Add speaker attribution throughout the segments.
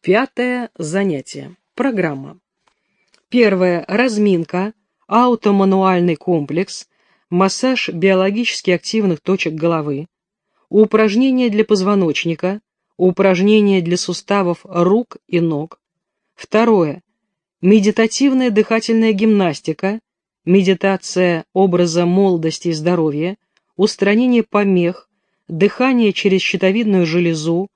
Speaker 1: Пятое занятие. Программа. Первое. Разминка, аутомануальный комплекс, массаж биологически активных точек головы, упражнения для позвоночника, упражнения для суставов рук и ног. Второе. Медитативная дыхательная гимнастика, медитация образа молодости и здоровья, устранение помех, дыхание через щитовидную железу,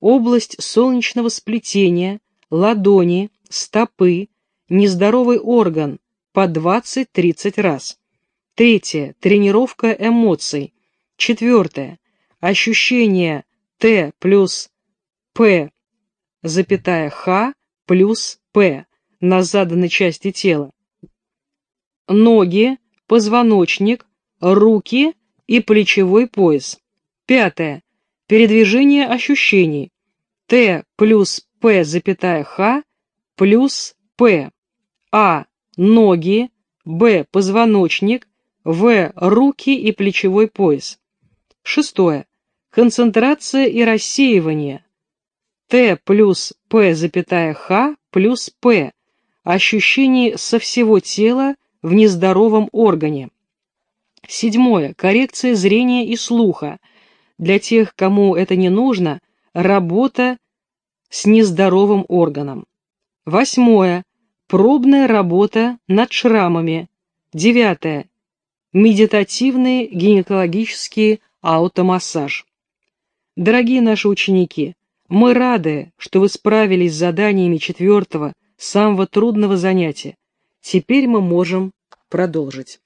Speaker 1: область солнечного сплетения, ладони, стопы, нездоровый орган по 20-30 раз. Третье. Тренировка эмоций. Четвертое. Ощущение Т плюс П, запятая Х плюс П на заданной части тела. Ноги, позвоночник, руки и плечевой пояс. Пятое. Передвижение ощущений. Т плюс П, запятая Х плюс П. А. Ноги. Б. Позвоночник. В. Руки и плечевой пояс. Шестое. Концентрация и рассеивание. Т плюс П, запятая Х плюс П. Ощущений со всего тела в нездоровом органе. Седьмое. Коррекция зрения и слуха. Для тех, кому это не нужно, работа с нездоровым органом. Восьмое. Пробная работа над шрамами. Девятое. Медитативный гинекологический аутомассаж. Дорогие наши ученики, мы рады, что вы справились с заданиями четвертого, самого трудного занятия. Теперь мы можем продолжить.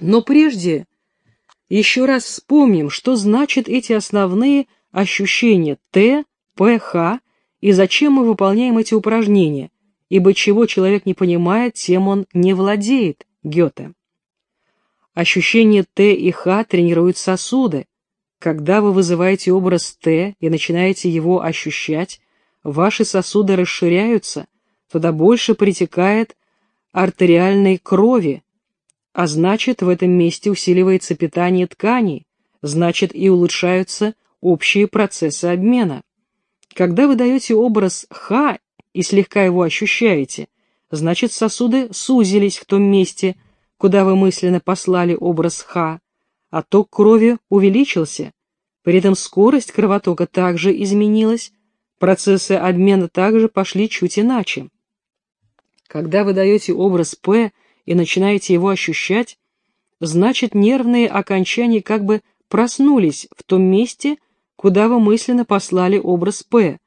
Speaker 1: Но прежде еще раз вспомним, что значат эти основные ощущения Т, П, Х и зачем мы выполняем эти упражнения, ибо чего человек не понимает, тем он не владеет, Гёте. Ощущения Т и Х тренируют сосуды. Когда вы вызываете образ Т и начинаете его ощущать, ваши сосуды расширяются, туда больше притекает артериальной крови, а значит, в этом месте усиливается питание тканей, значит и улучшаются общие процессы обмена. Когда вы даете образ Х и слегка его ощущаете, значит сосуды сузились в том месте, куда вы мысленно послали образ Х, а ток крови увеличился, при этом скорость кровотока также изменилась, процессы обмена также пошли чуть иначе. Когда вы даете образ П и начинаете его ощущать, значит нервные окончания как бы проснулись в том месте, куда вы мысленно послали образ П,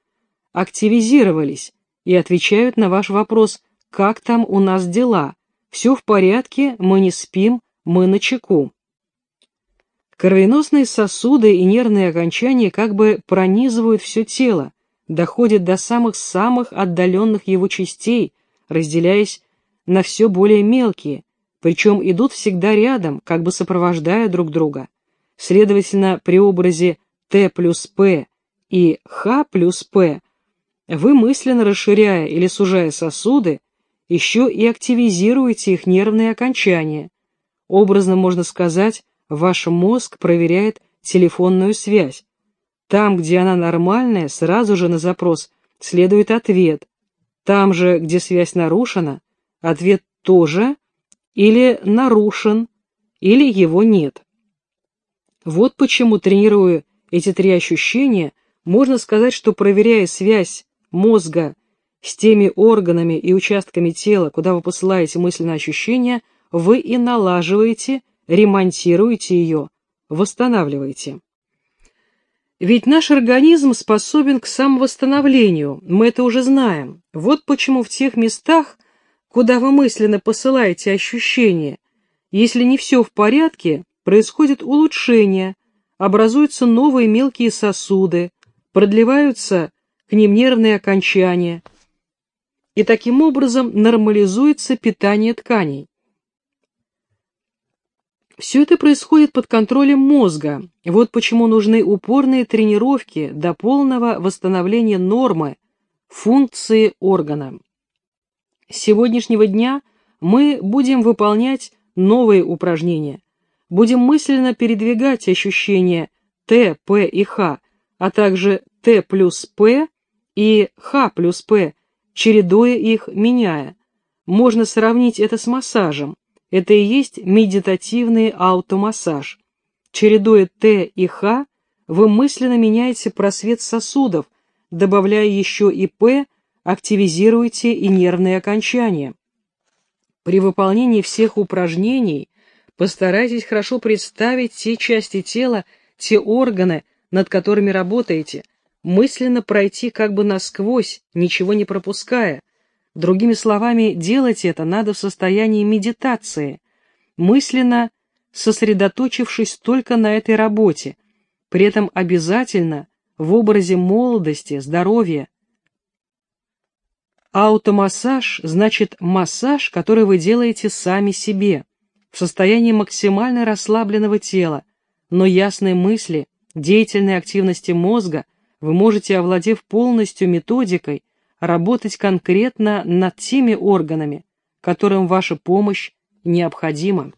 Speaker 1: активизировались и отвечают на ваш вопрос «Как там у нас дела?» «Все в порядке, мы не спим, мы на чеку». Кровеносные сосуды и нервные окончания как бы пронизывают все тело, доходят до самых-самых отдаленных его частей, разделяясь на все более мелкие, причем идут всегда рядом, как бы сопровождая друг друга. Следовательно, при образе Т плюс П и Х плюс П вы мысленно расширяя или сужая сосуды, еще и активизируете их нервные окончания. Образно можно сказать, ваш мозг проверяет телефонную связь. Там, где она нормальная, сразу же на запрос следует ответ. Там же, где связь нарушена, ответ тоже или нарушен, или его нет. Вот почему, тренируя эти три ощущения, можно сказать, что проверяя связь мозга с теми органами и участками тела, куда вы посылаете мысленные ощущения, вы и налаживаете, ремонтируете ее, восстанавливаете. Ведь наш организм способен к самовосстановлению, мы это уже знаем. Вот почему в тех местах, куда вы мысленно посылаете ощущения, если не все в порядке, происходит улучшение, образуются новые мелкие сосуды, продлеваются к ним нервные окончания, и таким образом нормализуется питание тканей. Все это происходит под контролем мозга. Вот почему нужны упорные тренировки до полного восстановления нормы, функции органа. С сегодняшнего дня мы будем выполнять новые упражнения. Будем мысленно передвигать ощущения Т, П и Х, а также Т плюс П и Х плюс П, чередуя их, меняя. Можно сравнить это с массажем. Это и есть медитативный аутомассаж. Чередуя Т и Х, вы мысленно меняете просвет сосудов, добавляя еще и П, активизируете и нервные окончания. При выполнении всех упражнений постарайтесь хорошо представить те части тела, те органы, над которыми работаете, мысленно пройти как бы насквозь, ничего не пропуская. Другими словами, делать это надо в состоянии медитации, мысленно сосредоточившись только на этой работе, при этом обязательно в образе молодости, здоровья. Аутомассаж значит массаж, который вы делаете сами себе, в состоянии максимально расслабленного тела, но ясной мысли, деятельной активности мозга вы можете, овладев полностью методикой, работать конкретно над теми органами, которым ваша помощь необходима.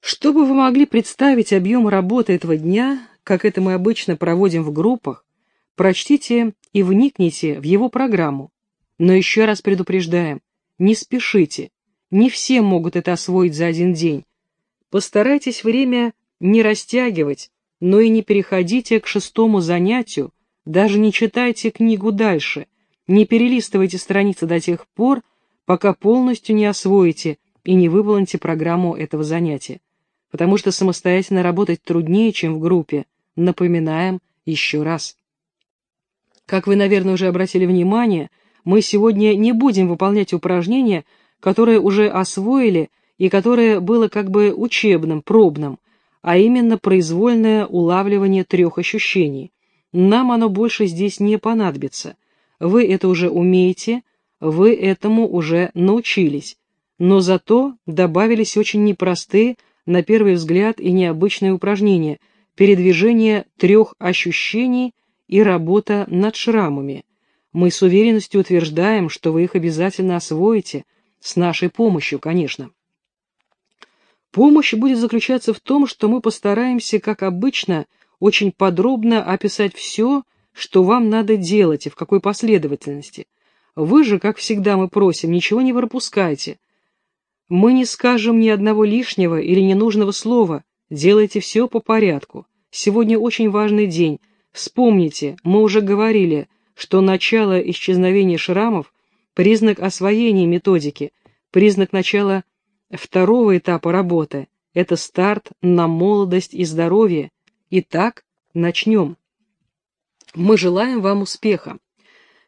Speaker 1: Чтобы вы могли представить объем работы этого дня, как это мы обычно проводим в группах, прочтите и вникните в его программу. Но еще раз предупреждаем, не спешите, не все могут это освоить за один день. Постарайтесь время не растягивать, но и не переходите к шестому занятию, даже не читайте книгу дальше, не перелистывайте страницы до тех пор, пока полностью не освоите и не выполните программу этого занятия. Потому что самостоятельно работать труднее, чем в группе. Напоминаем еще раз. Как вы, наверное, уже обратили внимание, мы сегодня не будем выполнять упражнения, которые уже освоили и которое было как бы учебным, пробным, а именно произвольное улавливание трех ощущений. Нам оно больше здесь не понадобится. Вы это уже умеете, вы этому уже научились. Но зато добавились очень непростые, на первый взгляд, и необычные упражнения, передвижение трех ощущений и работа над шрамами. Мы с уверенностью утверждаем, что вы их обязательно освоите, с нашей помощью, конечно. Помощь будет заключаться в том, что мы постараемся, как обычно, очень подробно описать все, что вам надо делать и в какой последовательности. Вы же, как всегда мы просим, ничего не пропускайте. Мы не скажем ни одного лишнего или ненужного слова, делайте все по порядку. Сегодня очень важный день. Вспомните, мы уже говорили, что начало исчезновения шрамов – признак освоения методики, признак начала второго этапа работы – это старт на молодость и здоровье, Итак, начнем. Мы желаем вам успеха.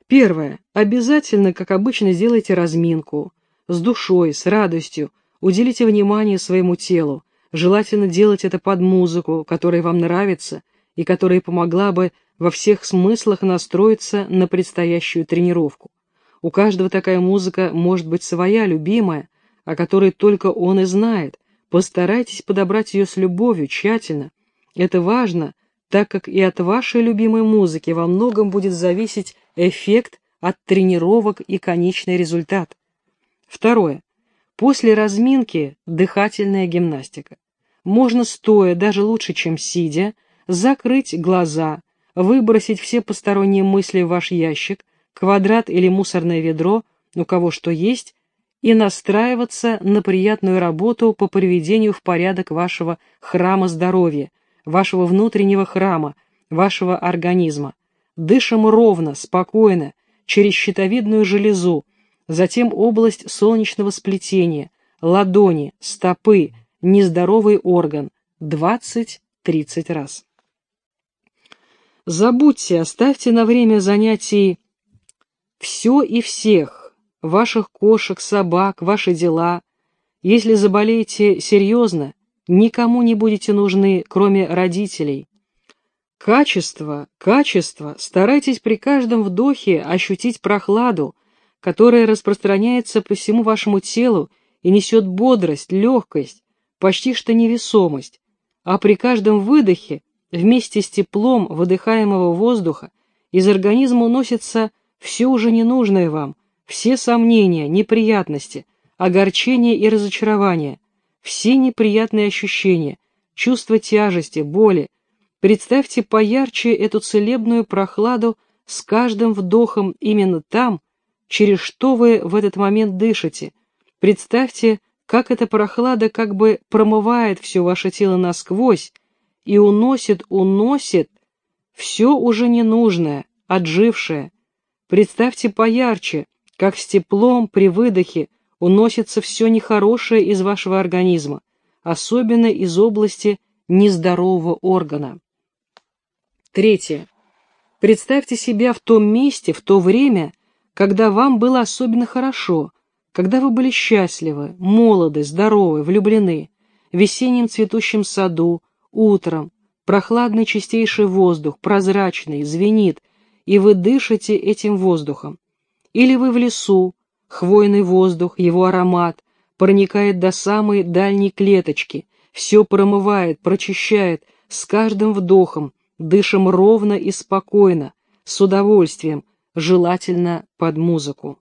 Speaker 1: Первое. Обязательно, как обычно, сделайте разминку. С душой, с радостью. Уделите внимание своему телу. Желательно делать это под музыку, которая вам нравится и которая помогла бы во всех смыслах настроиться на предстоящую тренировку. У каждого такая музыка может быть своя, любимая, о которой только он и знает. Постарайтесь подобрать ее с любовью, тщательно, это важно, так как и от вашей любимой музыки во многом будет зависеть эффект от тренировок и конечный результат. Второе. После разминки дыхательная гимнастика. Можно стоя, даже лучше, чем сидя, закрыть глаза, выбросить все посторонние мысли в ваш ящик, квадрат или мусорное ведро, у кого что есть, и настраиваться на приятную работу по приведению в порядок вашего храма здоровья, вашего внутреннего храма, вашего организма. Дышим ровно, спокойно, через щитовидную железу, затем область солнечного сплетения, ладони, стопы, нездоровый орган 20-30 раз. Забудьте, оставьте на время занятий все и всех, ваших кошек, собак, ваши дела. Если заболеете серьезно, никому не будете нужны, кроме родителей. Качество, качество, старайтесь при каждом вдохе ощутить прохладу, которая распространяется по всему вашему телу и несет бодрость, легкость, почти что невесомость, а при каждом выдохе, вместе с теплом выдыхаемого воздуха, из организма уносится все уже ненужное вам, все сомнения, неприятности, огорчения и разочарования – все неприятные ощущения, чувство тяжести, боли. Представьте поярче эту целебную прохладу с каждым вдохом именно там, через что вы в этот момент дышите. Представьте, как эта прохлада как бы промывает все ваше тело насквозь и уносит, уносит все уже ненужное, отжившее. Представьте поярче, как с теплом при выдохе уносится все нехорошее из вашего организма, особенно из области нездорового органа. Третье. Представьте себя в том месте, в то время, когда вам было особенно хорошо, когда вы были счастливы, молоды, здоровы, влюблены, в весеннем цветущем саду, утром, прохладный чистейший воздух, прозрачный, звенит, и вы дышите этим воздухом. Или вы в лесу, хвойный воздух, его аромат, проникает до самой дальней клеточки, все промывает, прочищает, с каждым вдохом, дышим ровно и спокойно, с удовольствием, желательно под музыку.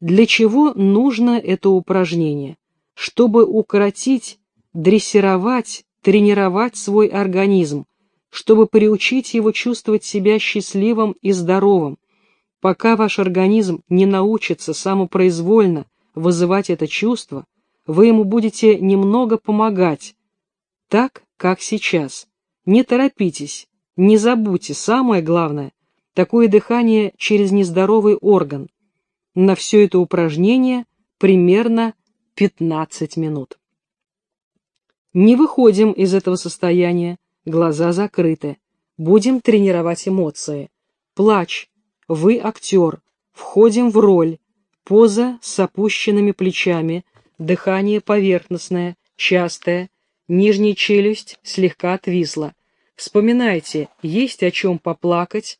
Speaker 1: Для чего нужно это упражнение? Чтобы укоротить, дрессировать, тренировать свой организм, чтобы приучить его чувствовать себя счастливым и здоровым. Пока ваш организм не научится самопроизвольно вызывать это чувство, вы ему будете немного помогать, так, как сейчас. Не торопитесь, не забудьте, самое главное, такое дыхание через нездоровый орган. На все это упражнение примерно 15 минут. Не выходим из этого состояния, глаза закрыты. Будем тренировать эмоции. Плач. Вы актер. Входим в роль. Поза с опущенными плечами, дыхание поверхностное, частое, нижняя челюсть слегка отвисла. Вспоминайте, есть о чем поплакать.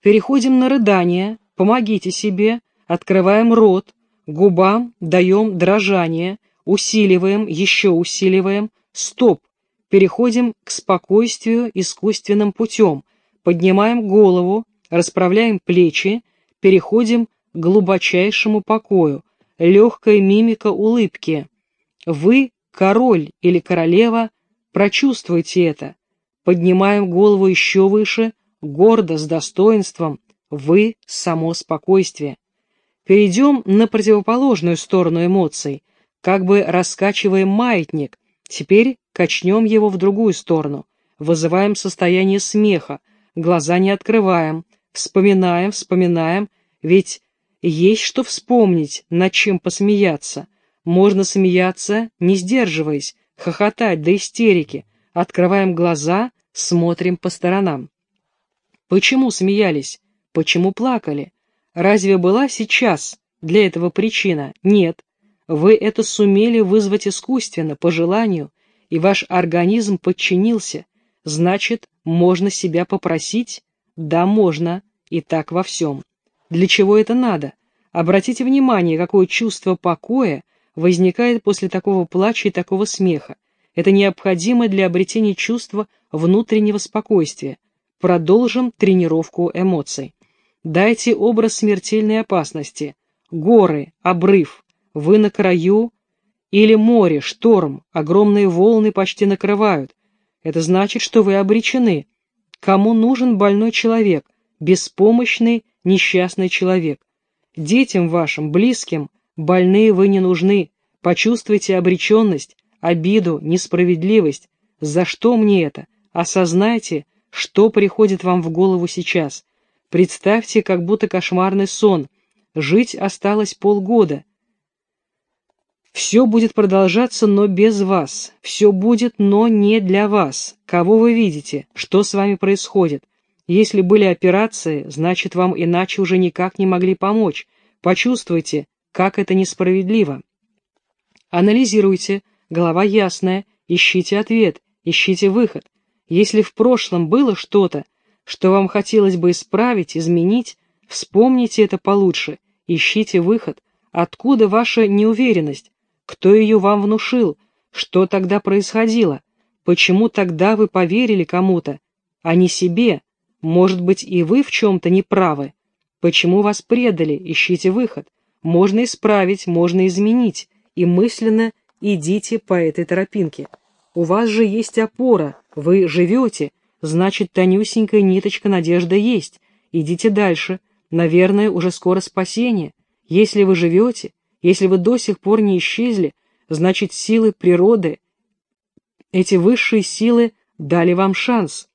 Speaker 1: Переходим на рыдание, помогите себе, открываем рот, губам даем дрожание, усиливаем, еще усиливаем, стоп, переходим к спокойствию искусственным путем, поднимаем голову, расправляем плечи, переходим к глубочайшему покою, легкая мимика улыбки. Вы, король или королева, прочувствуйте это, поднимаем голову еще выше, гордо, с достоинством, вы — само спокойствие. Перейдем на противоположную сторону эмоций, как бы раскачиваем маятник, теперь качнем его в другую сторону, вызываем состояние смеха, глаза не открываем, вспоминаем, вспоминаем, ведь есть что вспомнить, над чем посмеяться. Можно смеяться, не сдерживаясь, хохотать до истерики, открываем глаза, смотрим по сторонам. Почему смеялись? Почему плакали? Разве была сейчас для этого причина? Нет. Вы это сумели вызвать искусственно, по желанию, и ваш организм подчинился. Значит, можно себя попросить? Да, можно, и так во всем. Для чего это надо? Обратите внимание, какое чувство покоя возникает после такого плача и такого смеха. Это необходимо для обретения чувства внутреннего спокойствия. Продолжим тренировку эмоций. Дайте образ смертельной опасности. Горы, обрыв, вы на краю или море, шторм, огромные волны почти накрывают. Это значит, что вы обречены. Кому нужен больной человек, беспомощный, несчастный человек? Детям вашим, близким, больные вы не нужны. Почувствуйте обреченность, обиду, несправедливость. За что мне это? Осознайте, что приходит вам в голову сейчас. Представьте, как будто кошмарный сон. Жить осталось полгода. Все будет продолжаться, но без вас. Все будет, но не для вас. Кого вы видите? Что с вами происходит? Если были операции, значит, вам иначе уже никак не могли помочь. Почувствуйте, как это несправедливо. Анализируйте, голова ясная, ищите ответ, ищите выход. Если в прошлом было что-то, что вам хотелось бы исправить, изменить, вспомните это получше, ищите выход. Откуда ваша неуверенность? Кто ее вам внушил? Что тогда происходило? Почему тогда вы поверили кому-то, а не себе? Может быть, и вы в чем-то не правы? Почему вас предали? Ищите выход. Можно исправить, можно изменить. И мысленно идите по этой тропинке. У вас же есть опора, вы живете, значит, тонюсенькая ниточка надежды есть. Идите дальше. Наверное, уже скоро спасение. Если вы живете, если вы до сих пор не исчезли, значит силы природы, эти высшие силы дали вам шанс.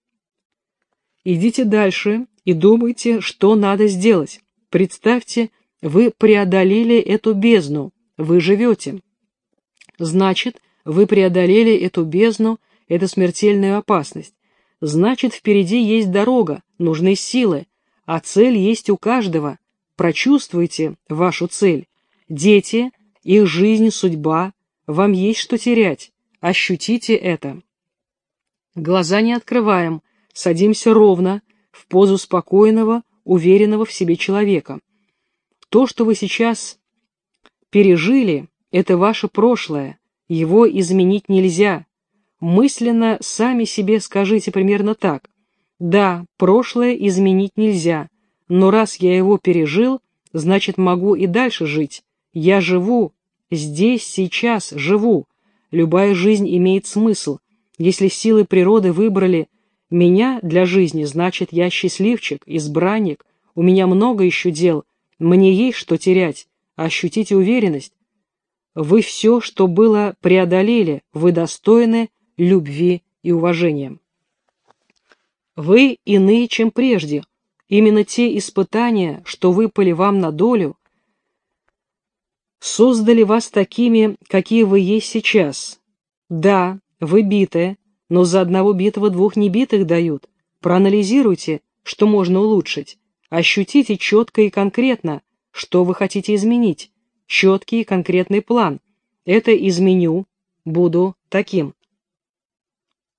Speaker 1: Идите дальше и думайте, что надо сделать. Представьте, вы преодолели эту бездну, вы живете. Значит, вы преодолели эту бездну, эту смертельную опасность. Значит, впереди есть дорога, нужны силы, а цель есть у каждого. Прочувствуйте вашу цель. Дети, их жизнь, судьба, вам есть что терять. Ощутите это. Глаза не открываем, садимся ровно, в позу спокойного, уверенного в себе человека. То, что вы сейчас пережили, это ваше прошлое, его изменить нельзя. Мысленно сами себе скажите примерно так. Да, прошлое изменить нельзя, но раз я его пережил, значит могу и дальше жить. Я живу, здесь, сейчас живу. Любая жизнь имеет смысл. Если силы природы выбрали меня для жизни, значит, я счастливчик, избранник, у меня много еще дел, мне есть что терять, ощутите уверенность. Вы все, что было, преодолели, вы достойны любви и уважения. Вы иные, чем прежде. Именно те испытания, что выпали вам на долю, создали вас такими, какие вы есть сейчас. Да, вы битые, но за одного битого двух небитых дают. Проанализируйте, что можно улучшить. Ощутите четко и конкретно, что вы хотите изменить. Четкий и конкретный план. Это изменю, буду таким.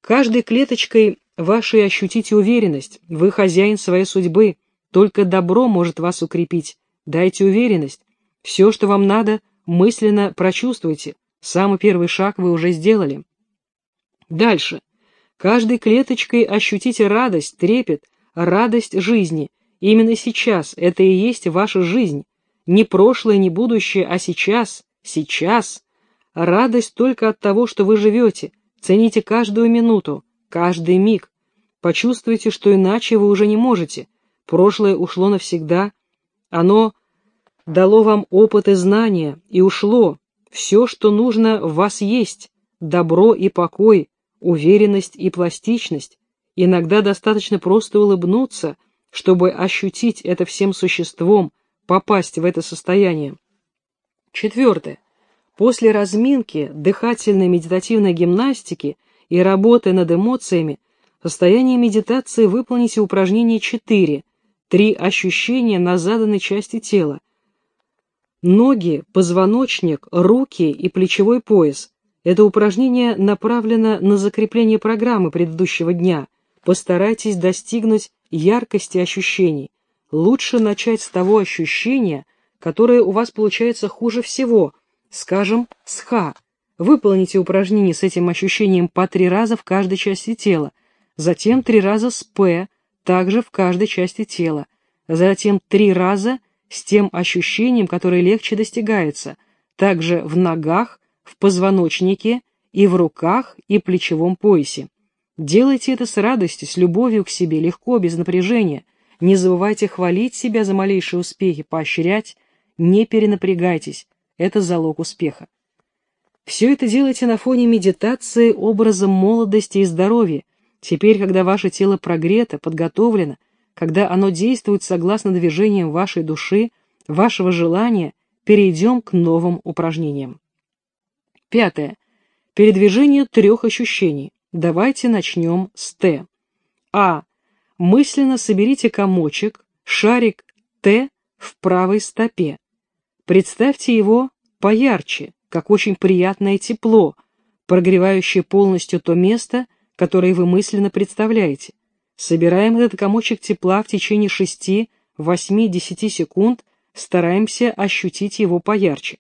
Speaker 1: Каждой клеточкой вашей ощутите уверенность. Вы хозяин своей судьбы. Только добро может вас укрепить. Дайте уверенность. Все, что вам надо, мысленно прочувствуйте. Самый первый шаг вы уже сделали. Дальше. Каждой клеточкой ощутите радость, трепет, радость жизни. Именно сейчас это и есть ваша жизнь. Не прошлое, не будущее, а сейчас, сейчас. Радость только от того, что вы живете. Цените каждую минуту, каждый миг. Почувствуйте, что иначе вы уже не можете. Прошлое ушло навсегда. Оно дало вам опыт и знания, и ушло. Все, что нужно, в вас есть. Добро и покой, уверенность и пластичность. Иногда достаточно просто улыбнуться, чтобы ощутить это всем существом, попасть в это состояние. Четвертое. После разминки, дыхательной медитативной гимнастики и работы над эмоциями, в состоянии медитации выполните упражнение 4, три ощущения на заданной части тела. Ноги, позвоночник, руки и плечевой пояс. Это упражнение направлено на закрепление программы предыдущего дня. Постарайтесь достигнуть яркости ощущений. Лучше начать с того ощущения, которое у вас получается хуже всего, скажем, с ха. Выполните упражнение с этим ощущением по три раза в каждой части тела, затем три раза с п, также в каждой части тела, затем три раза с тем ощущением, которое легче достигается, также в ногах, в позвоночнике и в руках и плечевом поясе. Делайте это с радостью, с любовью к себе, легко, без напряжения. Не забывайте хвалить себя за малейшие успехи, поощрять, не перенапрягайтесь, это залог успеха. Все это делайте на фоне медитации образом молодости и здоровья. Теперь, когда ваше тело прогрето, подготовлено, когда оно действует согласно движениям вашей души, вашего желания, перейдем к новым упражнениям. Пятое. Передвижение трех ощущений. Давайте начнем с Т. А. Мысленно соберите комочек, шарик Т в правой стопе. Представьте его поярче, как очень приятное тепло, прогревающее полностью то место, которое вы мысленно представляете. Собираем этот комочек тепла в течение 6, 8, 10 секунд, стараемся ощутить его поярче.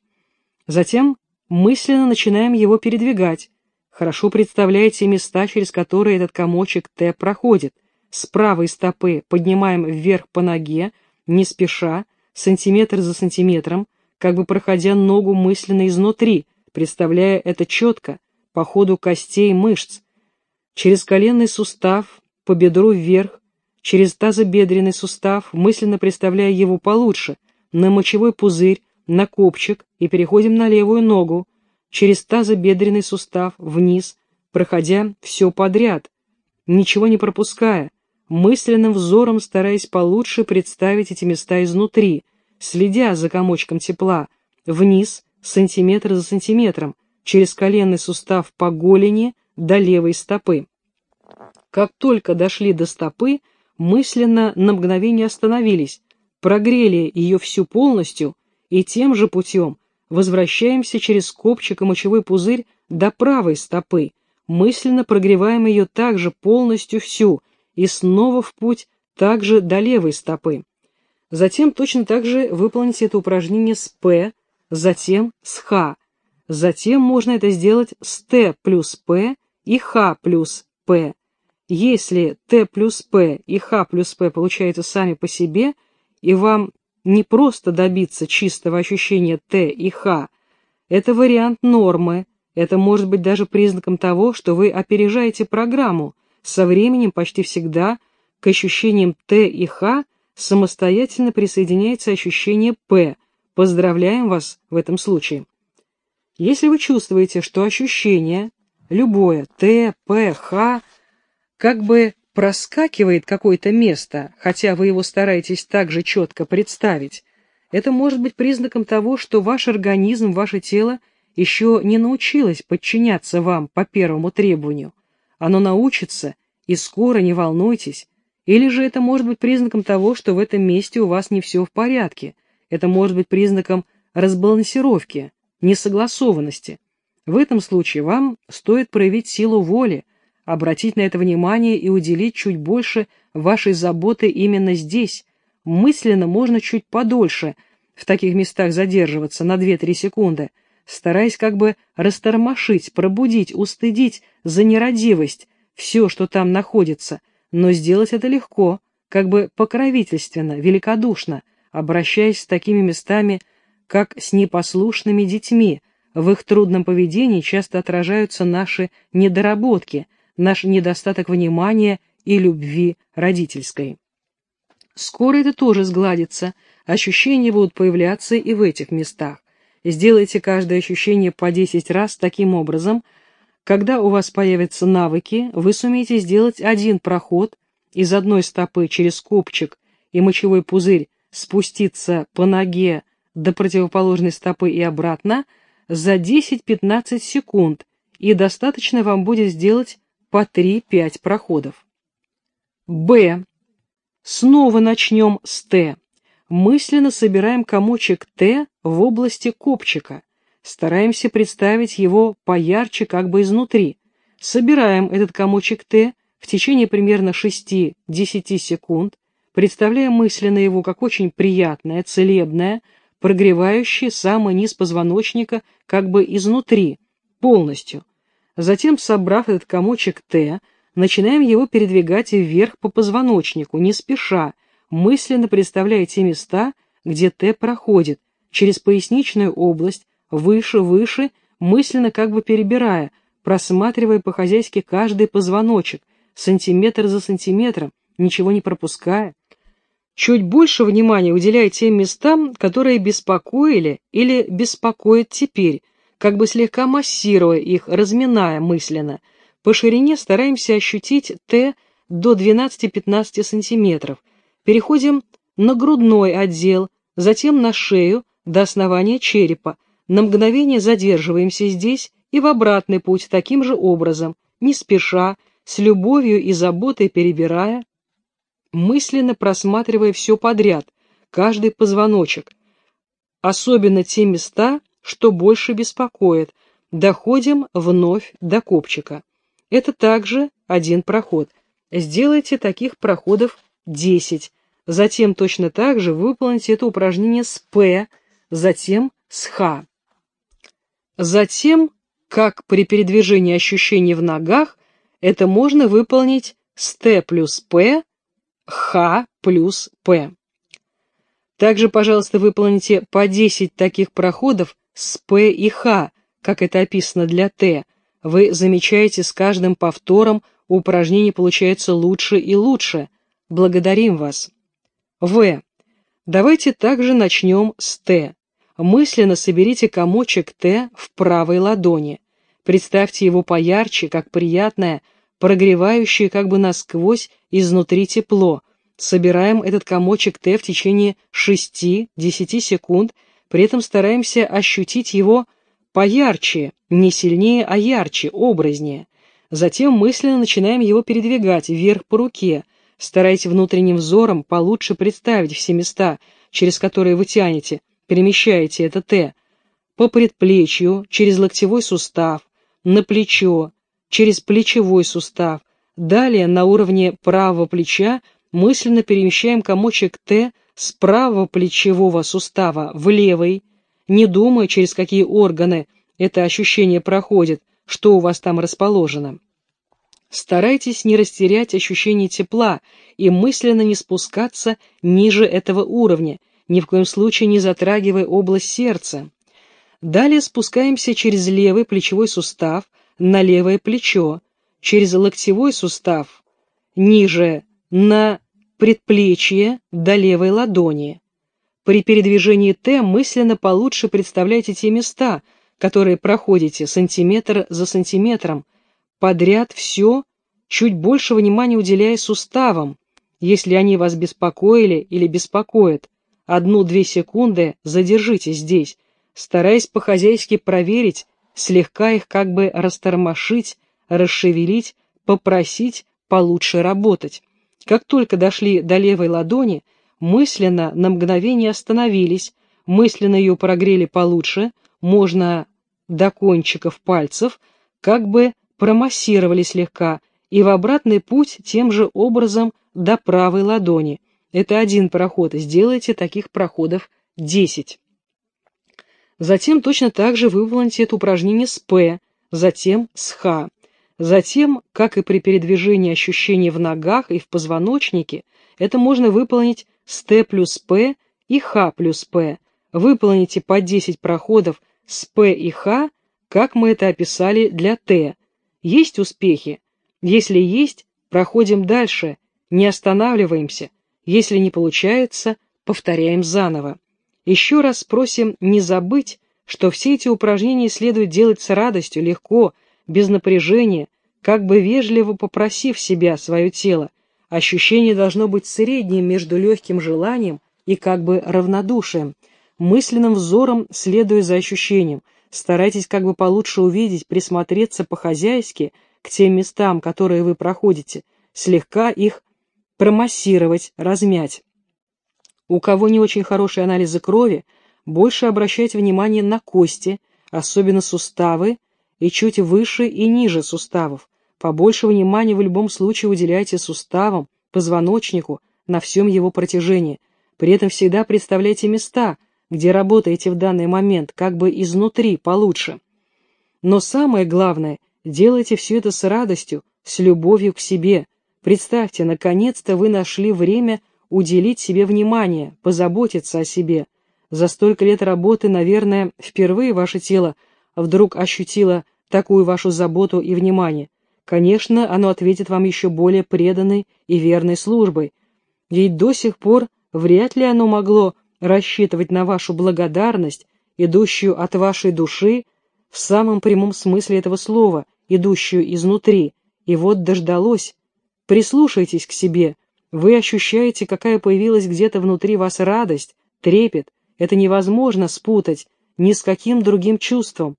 Speaker 1: Затем мысленно начинаем его передвигать. Хорошо представляете места, через которые этот комочек Т проходит. С правой стопы поднимаем вверх по ноге, не спеша, сантиметр за сантиметром, как бы проходя ногу мысленно изнутри, представляя это четко, по ходу костей и мышц. Через коленный сустав, по бедру вверх, через тазобедренный сустав, мысленно представляя его получше, на мочевой пузырь, на копчик и переходим на левую ногу, через тазобедренный сустав, вниз, проходя все подряд, ничего не пропуская, мысленным взором стараясь получше представить эти места изнутри, следя за комочком тепла, вниз, сантиметр за сантиметром, через коленный сустав по голени до левой стопы. Как только дошли до стопы, мысленно на мгновение остановились, прогрели ее всю полностью и тем же путем возвращаемся через копчик и мочевой пузырь до правой стопы, мысленно прогреваем ее также полностью всю и снова в путь также до левой стопы. Затем точно так же выполните это упражнение с П, затем с Х. Затем можно это сделать с Т плюс П и Х плюс П. Если Т плюс П и Х плюс П получаются сами по себе, и вам не просто добиться чистого ощущения Т и Х, это вариант нормы, это может быть даже признаком того, что вы опережаете программу, со временем почти всегда к ощущениям Т и Х самостоятельно присоединяется ощущение П. Поздравляем вас в этом случае. Если вы чувствуете, что ощущение, любое Т, П, Х, как бы проскакивает какое-то место, хотя вы его стараетесь так же четко представить, это может быть признаком того, что ваш организм, ваше тело еще не научилось подчиняться вам по первому требованию. Оно научится, и скоро, не волнуйтесь. Или же это может быть признаком того, что в этом месте у вас не все в порядке. Это может быть признаком разбалансировки, несогласованности. В этом случае вам стоит проявить силу воли, обратить на это внимание и уделить чуть больше вашей заботы именно здесь. Мысленно можно чуть подольше в таких местах задерживаться на 2-3 секунды, стараясь как бы растормошить, пробудить, устыдить за нерадивость все, что там находится, но сделать это легко, как бы покровительственно, великодушно, обращаясь с такими местами, как с непослушными детьми, в их трудном поведении часто отражаются наши недоработки – наш недостаток внимания и любви родительской. Скоро это тоже сгладится, ощущения будут появляться и в этих местах. Сделайте каждое ощущение по 10 раз таким образом, когда у вас появятся навыки, вы сумеете сделать один проход из одной стопы через копчик и мочевой пузырь спуститься по ноге до противоположной стопы и обратно за 10-15 секунд, и достаточно вам будет сделать по 3-5 проходов. Б. Снова начнем с Т. Мысленно собираем комочек Т в области копчика. Стараемся представить его поярче как бы изнутри. Собираем этот комочек Т в течение примерно 6-10 секунд, представляя мысленно его как очень приятное, целебное, прогревающее самый низ позвоночника как бы изнутри, полностью, Затем, собрав этот комочек Т, начинаем его передвигать вверх по позвоночнику, не спеша, мысленно представляя те места, где Т проходит, через поясничную область, выше-выше, мысленно как бы перебирая, просматривая по-хозяйски каждый позвоночек, сантиметр за сантиметром, ничего не пропуская. Чуть больше внимания уделяя тем местам, которые беспокоили или беспокоят теперь, как бы слегка массируя их, разминая мысленно. По ширине стараемся ощутить Т до 12-15 см. Переходим на грудной отдел, затем на шею до основания черепа. На мгновение задерживаемся здесь и в обратный путь таким же образом, не спеша, с любовью и заботой перебирая, мысленно просматривая все подряд, каждый позвоночек, особенно те места, что больше беспокоит. Доходим вновь до копчика. Это также один проход. Сделайте таких проходов 10. Затем точно так же выполните это упражнение с П, затем с Х. Затем, как при передвижении ощущений в ногах, это можно выполнить с Т плюс П, Х плюс П. Также, пожалуйста, выполните по 10 таких проходов с П и Х, как это описано для Т. Вы замечаете, с каждым повтором упражнение получается лучше и лучше. Благодарим вас. В. Давайте также начнем с Т. Мысленно соберите комочек Т в правой ладони. Представьте его поярче, как приятное, прогревающее как бы насквозь изнутри тепло. Собираем этот комочек Т в течение 6-10 секунд, при этом стараемся ощутить его поярче, не сильнее, а ярче, образнее. Затем мысленно начинаем его передвигать вверх по руке, стараясь внутренним взором получше представить все места, через которые вы тянете, перемещаете это Т, по предплечью, через локтевой сустав, на плечо, через плечевой сустав. Далее на уровне правого плеча мысленно перемещаем комочек Т с правого плечевого сустава в левый, не думая, через какие органы это ощущение проходит, что у вас там расположено. Старайтесь не растерять ощущение тепла и мысленно не спускаться ниже этого уровня, ни в коем случае не затрагивая область сердца. Далее спускаемся через левый плечевой сустав на левое плечо, через локтевой сустав, ниже на предплечье до левой ладони. При передвижении Т мысленно получше представляйте те места, которые проходите сантиметр за сантиметром, подряд все, чуть больше внимания уделяя суставам, если они вас беспокоили или беспокоят. Одну-две секунды задержите здесь, стараясь по-хозяйски проверить, слегка их как бы растормошить, расшевелить, попросить получше работать. Как только дошли до левой ладони, мысленно на мгновение остановились, мысленно ее прогрели получше, можно до кончиков пальцев, как бы промассировали слегка, и в обратный путь тем же образом до правой ладони. Это один проход, сделайте таких проходов 10. Затем точно так же выполните это упражнение с П, затем с Х. Затем, как и при передвижении ощущений в ногах и в позвоночнике, это можно выполнить с Т плюс П и Х плюс П. Выполните по 10 проходов с П и Х, как мы это описали для Т. Есть успехи? Если есть, проходим дальше, не останавливаемся. Если не получается, повторяем заново. Еще раз просим не забыть, что все эти упражнения следует делать с радостью, легко, без напряжения, как бы вежливо попросив себя, свое тело. Ощущение должно быть средним между легким желанием и как бы равнодушием. Мысленным взором следуя за ощущением, старайтесь как бы получше увидеть, присмотреться по-хозяйски к тем местам, которые вы проходите, слегка их промассировать, размять. У кого не очень хорошие анализы крови, больше обращайте внимание на кости, особенно суставы, и чуть выше и ниже суставов. Побольше внимания в любом случае уделяйте суставам, позвоночнику, на всем его протяжении. При этом всегда представляйте места, где работаете в данный момент, как бы изнутри, получше. Но самое главное, делайте все это с радостью, с любовью к себе. Представьте, наконец-то вы нашли время уделить себе внимание, позаботиться о себе. За столько лет работы, наверное, впервые ваше тело вдруг ощутило такую вашу заботу и внимание. Конечно, оно ответит вам еще более преданной и верной службой. Ведь до сих пор вряд ли оно могло рассчитывать на вашу благодарность, идущую от вашей души, в самом прямом смысле этого слова, идущую изнутри, и вот дождалось. Прислушайтесь к себе, вы ощущаете, какая появилась где-то внутри вас радость, трепет, это невозможно спутать ни с каким другим чувством.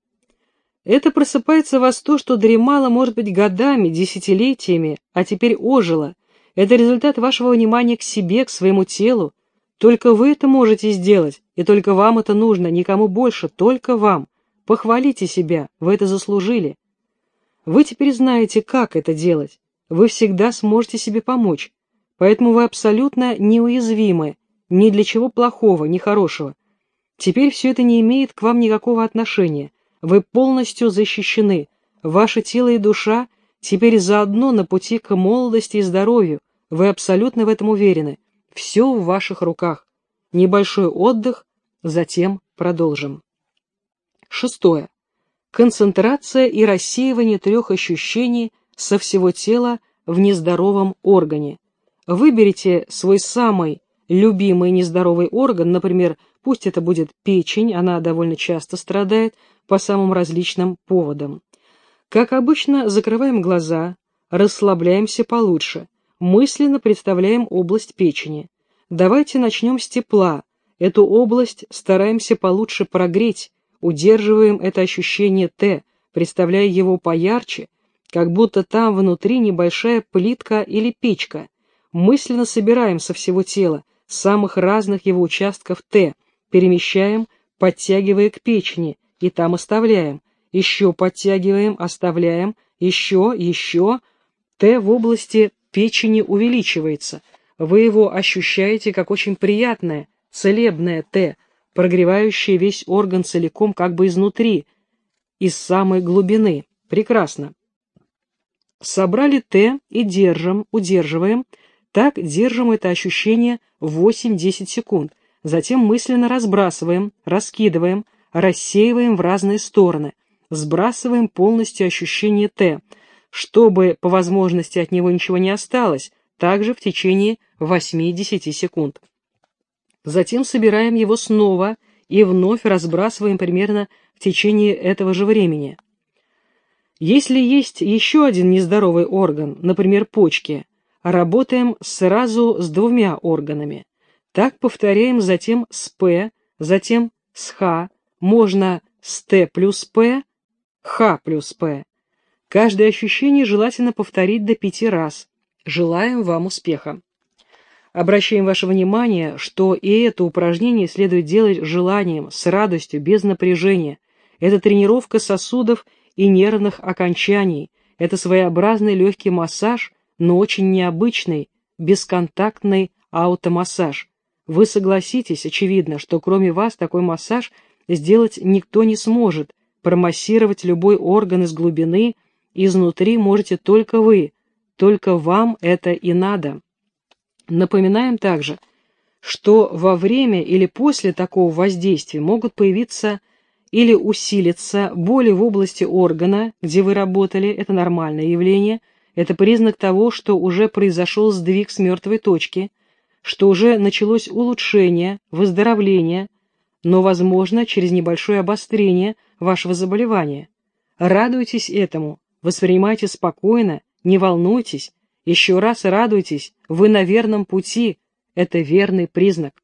Speaker 1: Это просыпается в вас то, что дремало, может быть, годами, десятилетиями, а теперь ожило. Это результат вашего внимания к себе, к своему телу. Только вы это можете сделать, и только вам это нужно, никому больше, только вам. Похвалите себя, вы это заслужили. Вы теперь знаете, как это делать. Вы всегда сможете себе помочь. Поэтому вы абсолютно неуязвимы, ни для чего плохого, ни хорошего. Теперь все это не имеет к вам никакого отношения. Вы полностью защищены. Ваше тело и душа теперь заодно на пути к молодости и здоровью. Вы абсолютно в этом уверены. Все в ваших руках. Небольшой отдых, затем продолжим. Шестое. Концентрация и рассеивание трех ощущений со всего тела в нездоровом органе. Выберите свой самый любимый нездоровый орган, например, пусть это будет печень, она довольно часто страдает по самым различным поводам. Как обычно, закрываем глаза, расслабляемся получше, мысленно представляем область печени. Давайте начнем с тепла. Эту область стараемся получше прогреть, удерживаем это ощущение Т, представляя его поярче, как будто там внутри небольшая плитка или печка. Мысленно собираем со всего тела, самых разных его участков Т, перемещаем, подтягивая к печени, и там оставляем, еще подтягиваем, оставляем, еще, еще. Т в области печени увеличивается. Вы его ощущаете как очень приятное, целебное Т, прогревающее весь орган целиком как бы изнутри, из самой глубины. Прекрасно. Собрали Т и держим, удерживаем. Так держим это ощущение 8-10 секунд. Затем мысленно разбрасываем, раскидываем, рассеиваем в разные стороны. Сбрасываем полностью ощущение Т, чтобы по возможности от него ничего не осталось, также в течение 8-10 секунд. Затем собираем его снова и вновь разбрасываем примерно в течение этого же времени. Если есть еще один нездоровый орган, например, почки, работаем сразу с двумя органами. Так повторяем затем с П, затем с Х, можно с Т плюс П, Х плюс П. Каждое ощущение желательно повторить до пяти раз. Желаем вам успеха. Обращаем ваше внимание, что и это упражнение следует делать желанием, с радостью, без напряжения. Это тренировка сосудов и нервных окончаний. Это своеобразный легкий массаж, но очень необычный, бесконтактный аутомассаж. Вы согласитесь, очевидно, что кроме вас такой массаж сделать никто не сможет. Промассировать любой орган из глубины, изнутри можете только вы. Только вам это и надо. Напоминаем также, что во время или после такого воздействия могут появиться или усилиться боли в области органа, где вы работали, это нормальное явление, это признак того, что уже произошел сдвиг с мертвой точки, что уже началось улучшение, выздоровление, но, возможно, через небольшое обострение вашего заболевания. Радуйтесь этому, воспринимайте спокойно, не волнуйтесь, еще раз радуйтесь, вы на верном пути, это верный признак.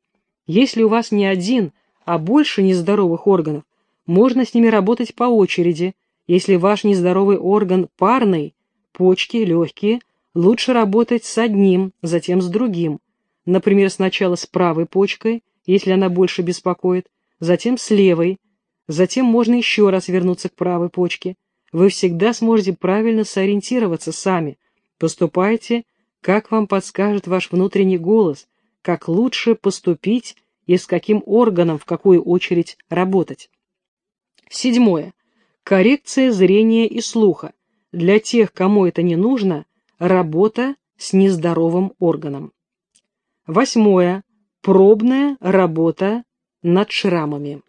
Speaker 1: Если у вас не один, а больше нездоровых органов, можно с ними работать по очереди. Если ваш нездоровый орган парный, почки, легкие, лучше работать с одним, затем с другим. Например, сначала с правой почкой, если она больше беспокоит, затем с левой, затем можно еще раз вернуться к правой почке. Вы всегда сможете правильно сориентироваться сами. Поступайте, как вам подскажет ваш внутренний голос, как лучше поступить и с каким органом в какую очередь работать. Седьмое. Коррекция зрения и слуха. Для тех, кому это не нужно, работа с нездоровым органом. Восьмое. Пробная работа над шрамами.